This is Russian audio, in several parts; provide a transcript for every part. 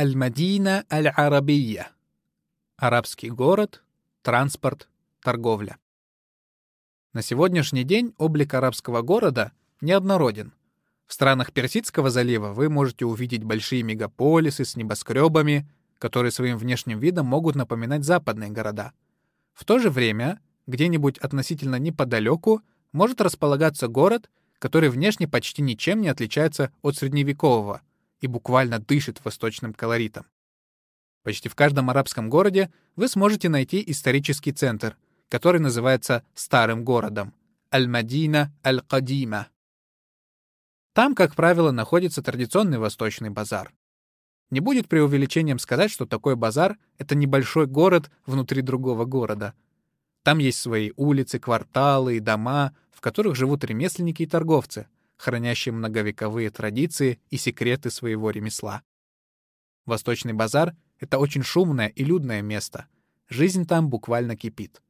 Аль-Мадина Аль-Арабия. Арабский город, транспорт, торговля. На сегодняшний день облик арабского города неоднороден. В странах Персидского залива вы можете увидеть большие мегаполисы с небоскребами, которые своим внешним видом могут напоминать западные города. В то же время, где-нибудь относительно неподалеку, может располагаться город, который внешне почти ничем не отличается от средневекового и буквально дышит восточным колоритом. Почти в каждом арабском городе вы сможете найти исторический центр, который называется Старым городом — Аль-Мадина Аль-Кадима. Там, как правило, находится традиционный восточный базар. Не будет преувеличением сказать, что такой базар — это небольшой город внутри другого города. Там есть свои улицы, кварталы и дома, в которых живут ремесленники и торговцы, хранящие многовековые традиции и секреты своего ремесла. Восточный базар — это очень шумное и людное место. Жизнь там буквально кипит.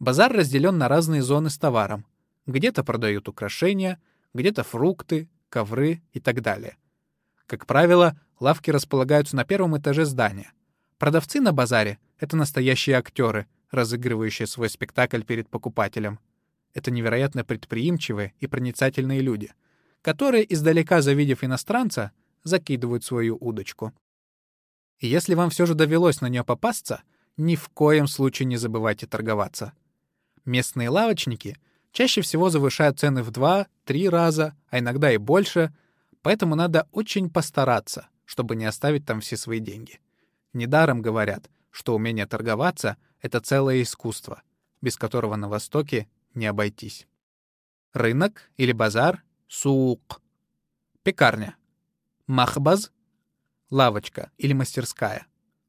Базар разделен на разные зоны с товаром. Где-то продают украшения, где-то фрукты, ковры и так далее. Как правило, лавки располагаются на первом этаже здания. Продавцы на базаре — это настоящие актеры, разыгрывающие свой спектакль перед покупателем. Это невероятно предприимчивые и проницательные люди, которые, издалека завидев иностранца, закидывают свою удочку. И если вам все же довелось на нее попасться, ни в коем случае не забывайте торговаться. Местные лавочники — чаще всего завышают цены в 2-3 раза, а иногда и больше, поэтому надо очень постараться, чтобы не оставить там все свои деньги. Недаром говорят, что умение торговаться — это целое искусство, без которого на Востоке не обойтись. Рынок или базар — сук. Пекарня. Махбаз — лавочка или мастерская.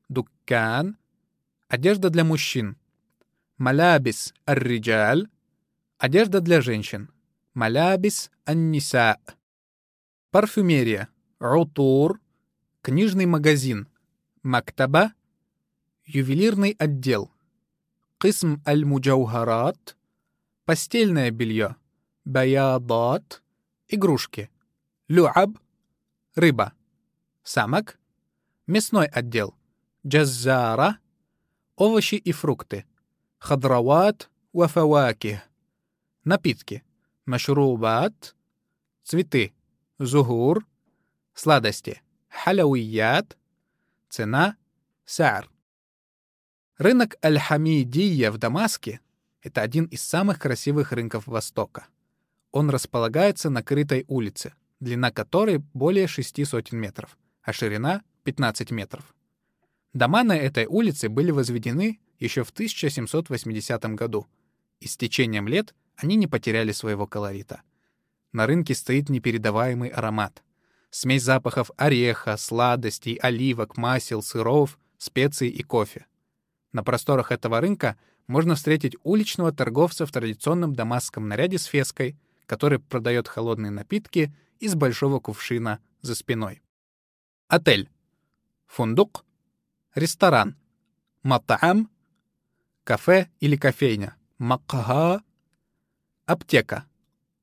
Дуккан — одежда для мужчин. Малябис ар-риджаль — Одежда для женщин. Малябис анниса. Парфюмерия. Рутур. Книжный магазин. Мактаба. Ювелирный отдел. Кисм аль-муджаухарат. Постельное белье. Баядат. Игрушки. Люаб. Рыба. Самок. Мясной отдел. Джаззара. Овощи и фрукты. Хадрават. Вафаваких Напитки. Машрубат. Цветы. Зугур. Сладости. Халауият. Цена. Сар. Рынок Аль-Хамидия в Дамаске — это один из самых красивых рынков Востока. Он располагается на крытой улице, длина которой более шести сотен метров, а ширина — 15 метров. Дома на этой улице были возведены еще в 1780 году, и с течением лет они не потеряли своего колорита. На рынке стоит непередаваемый аромат. Смесь запахов ореха, сладостей, оливок, масел, сыров, специй и кофе. На просторах этого рынка можно встретить уличного торговца в традиционном дамасском наряде с феской, который продает холодные напитки из большого кувшина за спиной. Отель. Фундук. Ресторан. Матаам. Кафе или кофейня. Макха аптека,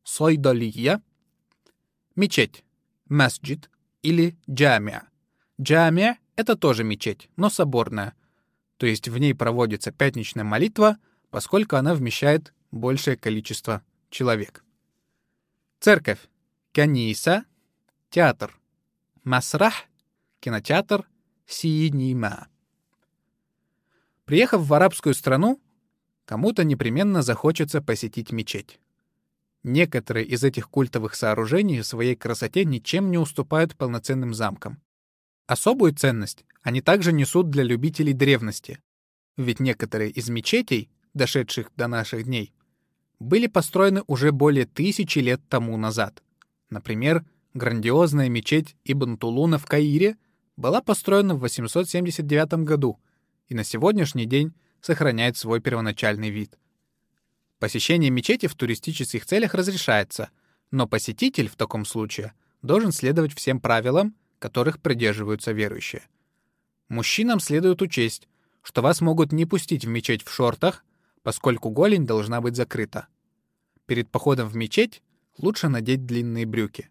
сойдалия, мечеть, масджид или джамия. Джамия — это тоже мечеть, но соборная, то есть в ней проводится пятничная молитва, поскольку она вмещает большее количество человек. Церковь, каниса, театр, масрах, кинотеатр, синима. Приехав в арабскую страну, Кому-то непременно захочется посетить мечеть. Некоторые из этих культовых сооружений в своей красоте ничем не уступают полноценным замкам. Особую ценность они также несут для любителей древности, ведь некоторые из мечетей, дошедших до наших дней, были построены уже более тысячи лет тому назад. Например, грандиозная мечеть Ибн Тулуна в Каире была построена в 879 году и на сегодняшний день сохраняет свой первоначальный вид. Посещение мечети в туристических целях разрешается, но посетитель в таком случае должен следовать всем правилам, которых придерживаются верующие. Мужчинам следует учесть, что вас могут не пустить в мечеть в шортах, поскольку голень должна быть закрыта. Перед походом в мечеть лучше надеть длинные брюки.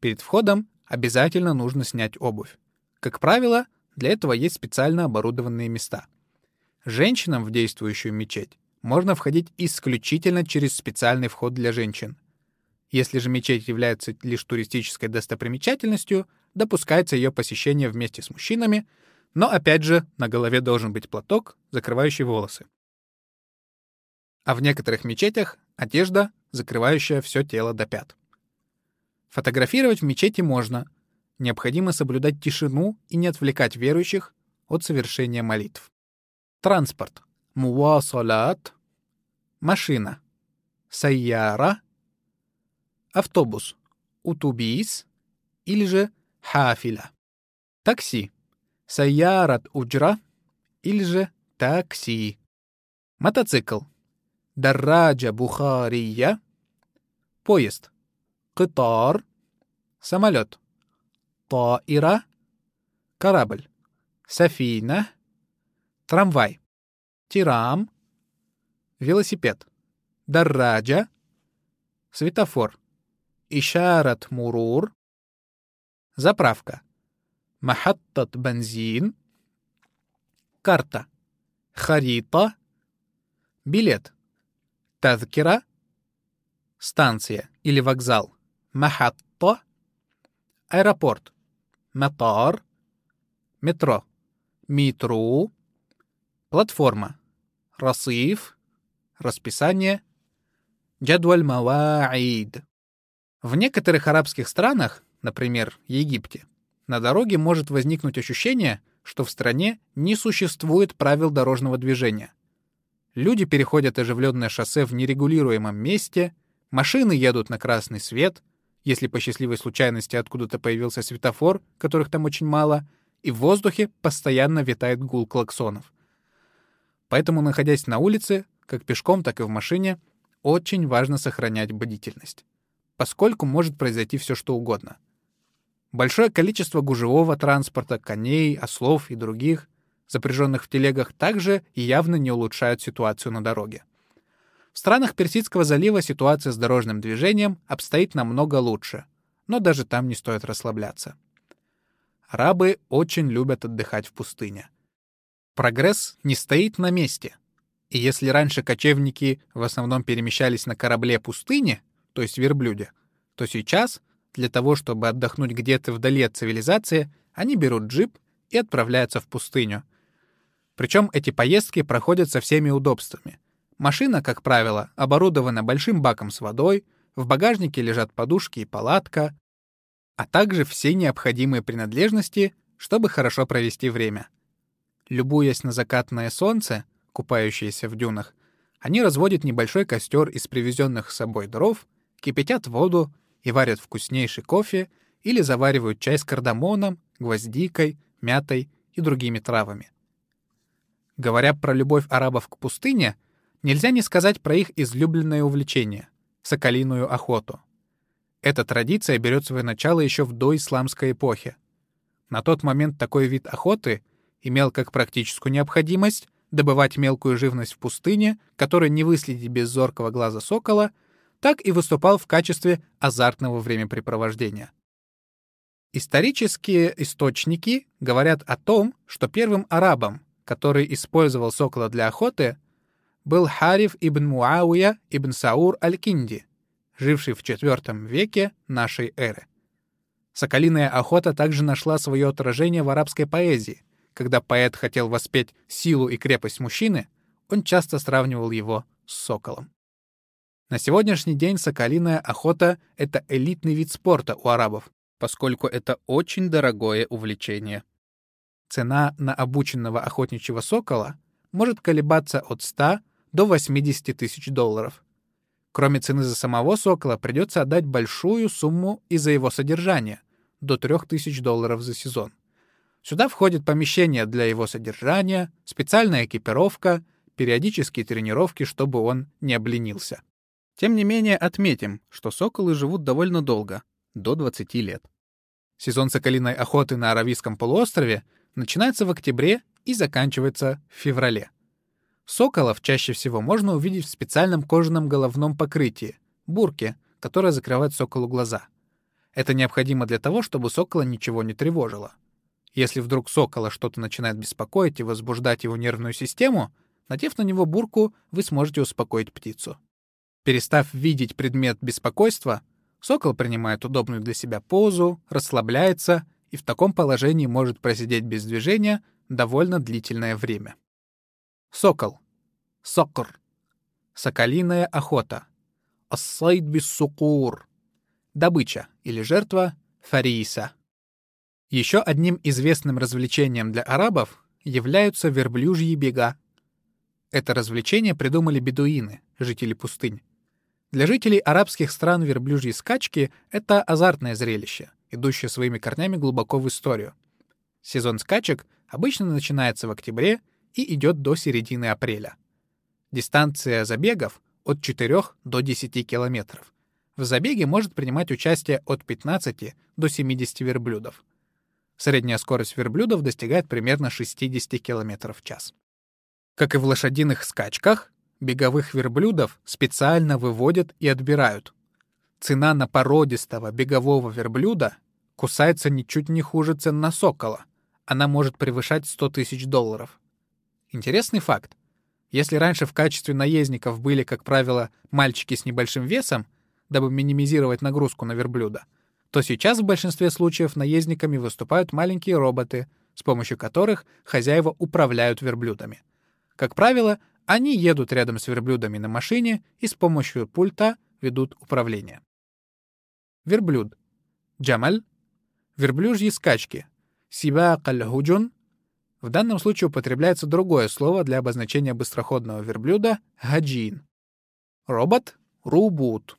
Перед входом обязательно нужно снять обувь. Как правило, для этого есть специально оборудованные места. Женщинам в действующую мечеть можно входить исключительно через специальный вход для женщин. Если же мечеть является лишь туристической достопримечательностью, допускается ее посещение вместе с мужчинами, но опять же на голове должен быть платок, закрывающий волосы. А в некоторых мечетях одежда, закрывающая все тело до пят. Фотографировать в мечети можно. Необходимо соблюдать тишину и не отвлекать верующих от совершения молитв. Транспорт. Муасалат. Машина. Сайяра. Автобус. Утубис. Или же хафиля. Такси. Сайярат уджра. Или же такси. Мотоцикл. Дарраджа Бухария. Поезд. Кытар. Самолет. Таира. Корабль. Сафина. Трамвай. Тирам. Велосипед. Дарраджа. Светофор. Ишарат Мурур. Заправка. Махаттат бензин. Карта. Харита. Билет. Тазкира — станция или вокзал. Махатта — аэропорт. Матар — метро. Митру — платформа. Расиф — расписание. Джадваль Маваид. В некоторых арабских странах, например, Египте, на дороге может возникнуть ощущение, что в стране не существует правил дорожного движения. Люди переходят оживленное шоссе в нерегулируемом месте, машины едут на красный свет, если по счастливой случайности откуда-то появился светофор, которых там очень мало, и в воздухе постоянно витает гул клаксонов. Поэтому, находясь на улице, как пешком, так и в машине, очень важно сохранять бдительность, поскольку может произойти все что угодно. Большое количество гужевого транспорта, коней, ослов и других запряженных в телегах, также явно не улучшают ситуацию на дороге. В странах Персидского залива ситуация с дорожным движением обстоит намного лучше, но даже там не стоит расслабляться. Арабы очень любят отдыхать в пустыне. Прогресс не стоит на месте. И если раньше кочевники в основном перемещались на корабле пустыни, то есть верблюде, то сейчас, для того, чтобы отдохнуть где-то вдали от цивилизации, они берут джип и отправляются в пустыню — причем эти поездки проходят со всеми удобствами. Машина, как правило, оборудована большим баком с водой, в багажнике лежат подушки и палатка, а также все необходимые принадлежности, чтобы хорошо провести время. Любуясь на закатное солнце, купающееся в дюнах, они разводят небольшой костер из привезенных с собой дров, кипятят воду и варят вкуснейший кофе или заваривают чай с кардамоном, гвоздикой, мятой и другими травами. Говоря про любовь арабов к пустыне, нельзя не сказать про их излюбленное увлечение — соколиную охоту. Эта традиция берет свое начало еще в доисламской эпохе. На тот момент такой вид охоты имел как практическую необходимость добывать мелкую живность в пустыне, которую не выследить без зоркого глаза сокола, так и выступал в качестве азартного времяпрепровождения. Исторические источники говорят о том, что первым арабом, который использовал сокола для охоты, был Хариф ибн Муауя ибн Саур аль-Кинди, живший в IV веке нашей эры. Соколиная охота также нашла свое отражение в арабской поэзии. Когда поэт хотел воспеть силу и крепость мужчины, он часто сравнивал его с соколом. На сегодняшний день соколиная охота — это элитный вид спорта у арабов, поскольку это очень дорогое увлечение. Цена на обученного охотничьего сокола может колебаться от 100 до 80 тысяч долларов. Кроме цены за самого сокола, придется отдать большую сумму и за его содержание — до 3000 долларов за сезон. Сюда входит помещение для его содержания, специальная экипировка, периодические тренировки, чтобы он не обленился. Тем не менее, отметим, что соколы живут довольно долго — до 20 лет. Сезон соколиной охоты на Аравийском полуострове начинается в октябре и заканчивается в феврале. Соколов чаще всего можно увидеть в специальном кожаном головном покрытии — бурке, которая закрывает соколу глаза. Это необходимо для того, чтобы сокола ничего не тревожило. Если вдруг сокола что-то начинает беспокоить и возбуждать его нервную систему, надев на него бурку, вы сможете успокоить птицу. Перестав видеть предмет беспокойства, сокол принимает удобную для себя позу, расслабляется и в таком положении может просидеть без движения довольно длительное время. Сокол. Сокр. Соколиная охота. Ассайд биссукур. Добыча или жертва фариса. Еще одним известным развлечением для арабов являются верблюжьи бега. Это развлечение придумали бедуины, жители пустынь. Для жителей арабских стран верблюжьи скачки — это азартное зрелище, идущее своими корнями глубоко в историю. Сезон скачек обычно начинается в октябре и идет до середины апреля. Дистанция забегов от 4 до 10 километров. В забеге может принимать участие от 15 до 70 верблюдов. Средняя скорость верблюдов достигает примерно 60 км в час. Как и в лошадиных скачках, беговых верблюдов специально выводят и отбирают. Цена на породистого бегового верблюда кусается ничуть не хуже цен на сокола. Она может превышать 100 тысяч долларов. Интересный факт. Если раньше в качестве наездников были, как правило, мальчики с небольшим весом, дабы минимизировать нагрузку на верблюда, то сейчас в большинстве случаев наездниками выступают маленькие роботы, с помощью которых хозяева управляют верблюдами. Как правило, они едут рядом с верблюдами на машине и с помощью пульта ведут управление. Верблюд. Джамаль. Верблюжьи скачки. Сибак аль-худжун. В данном случае употребляется другое слово для обозначения быстроходного верблюда — хаджин. Робот — рубут.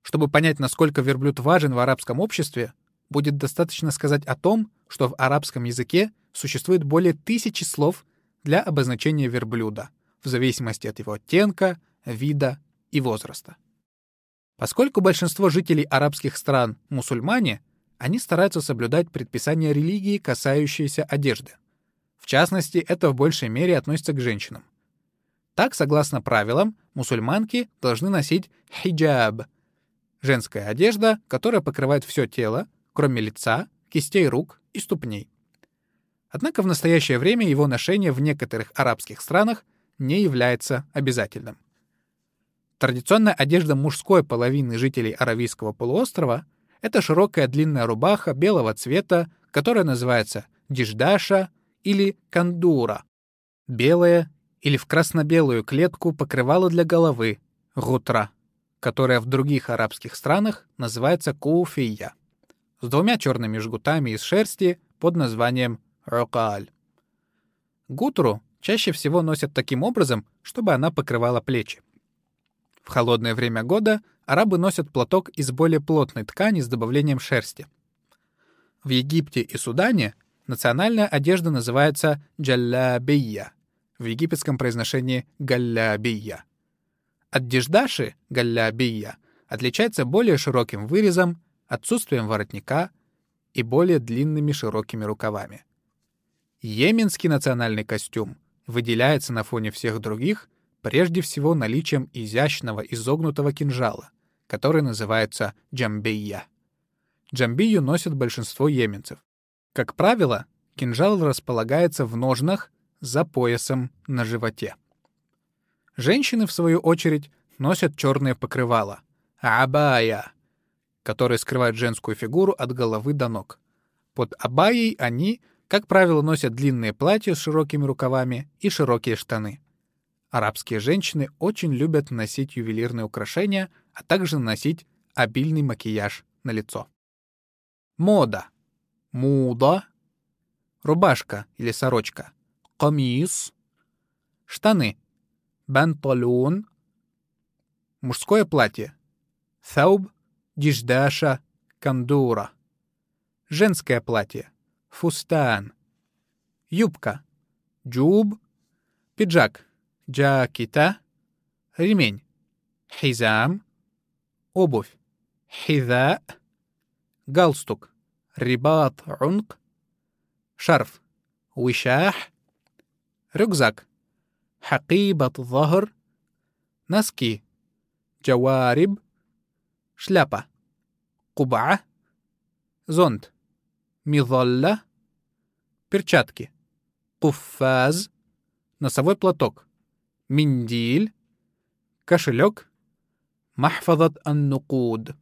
Чтобы понять, насколько верблюд важен в арабском обществе, будет достаточно сказать о том, что в арабском языке существует более тысячи слов для обозначения верблюда, в зависимости от его оттенка, вида и возраста. Поскольку большинство жителей арабских стран — мусульмане, они стараются соблюдать предписания религии, касающиеся одежды. В частности, это в большей мере относится к женщинам. Так, согласно правилам, мусульманки должны носить хиджаб — женская одежда, которая покрывает все тело, кроме лица, кистей рук и ступней. Однако в настоящее время его ношение в некоторых арабских странах не является обязательным. Традиционная одежда мужской половины жителей Аравийского полуострова — это широкая длинная рубаха белого цвета, которая называется диждаша или кандура, белая или в красно-белую клетку покрывало для головы, гутра, которая в других арабских странах называется куфия, с двумя черными жгутами из шерсти под названием Рокааль. Гутру чаще всего носят таким образом, чтобы она покрывала плечи. В холодное время года арабы носят платок из более плотной ткани с добавлением шерсти. В Египте и Судане национальная одежда называется джаллабия, в египетском произношении галлябия. От диждаши, галлябия, отличается более широким вырезом, отсутствием воротника и более длинными широкими рукавами. Йеменский национальный костюм выделяется на фоне всех других прежде всего наличием изящного изогнутого кинжала, который называется джамбия. Джамбию носят большинство йеменцев. Как правило, кинжал располагается в ножнах за поясом на животе. Женщины, в свою очередь, носят черное покрывало — абая, которое скрывает женскую фигуру от головы до ног. Под абайей они — как правило, носят длинные платья с широкими рукавами и широкие штаны. Арабские женщины очень любят носить ювелирные украшения, а также наносить обильный макияж на лицо. Мода. Муда. Рубашка или сорочка. Камис. Штаны. Банталон. Мужское платье. Тhaуб, диждаша, кандура. Женское платье фустан. Юбка — джуб. Пиджак — джакита. Ремень — хизам. Обувь — хиза. Галстук — рибат унк. Шарф — вишах. Рюкзак — хакибат захр. Носки — джавариб. Шляпа — куба. Зонт — мизалля, перчатки, куфаз, носовой платок, миндиль, кошелек, махфазат ан-нукуд,